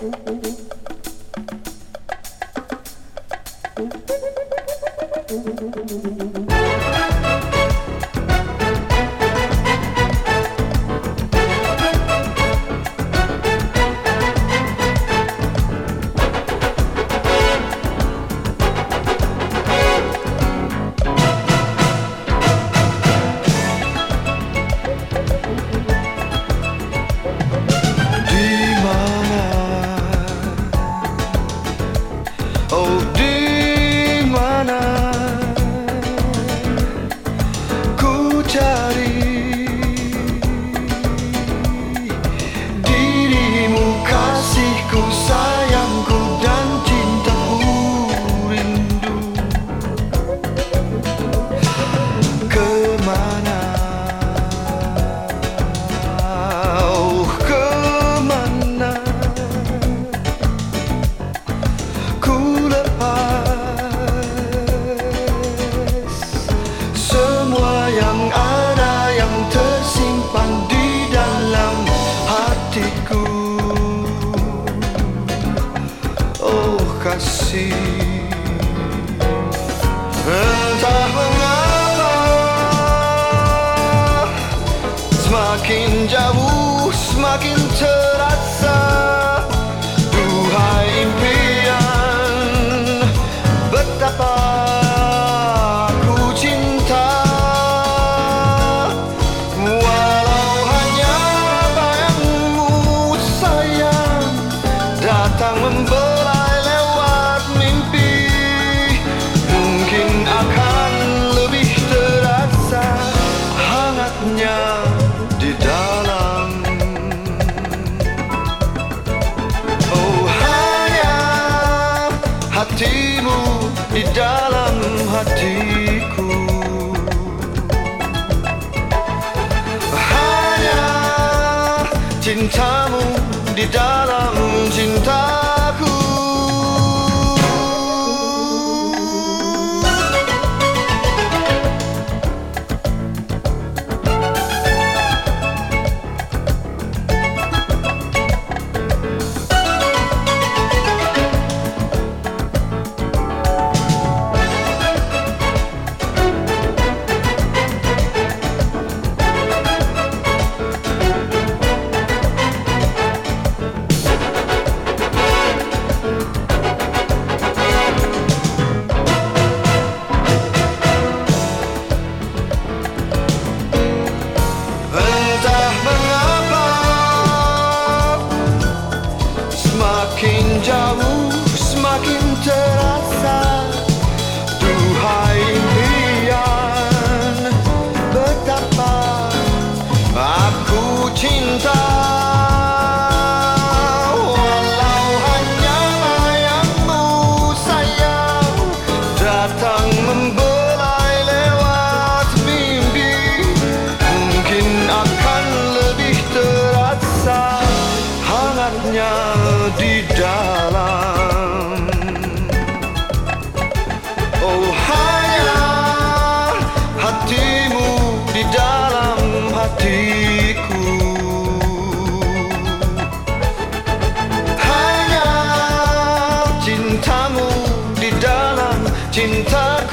Thank you. Oh di kasih. Entah mengapa semakin jauh semakin terasa Duhai impian Betapa ku cinta. Walau hanya bayangmu sayang Datang membelai hatimu di dalam hatiku. Hanya cintamu di dalam cintaku hatiku Hanya cintamu di dalam cinta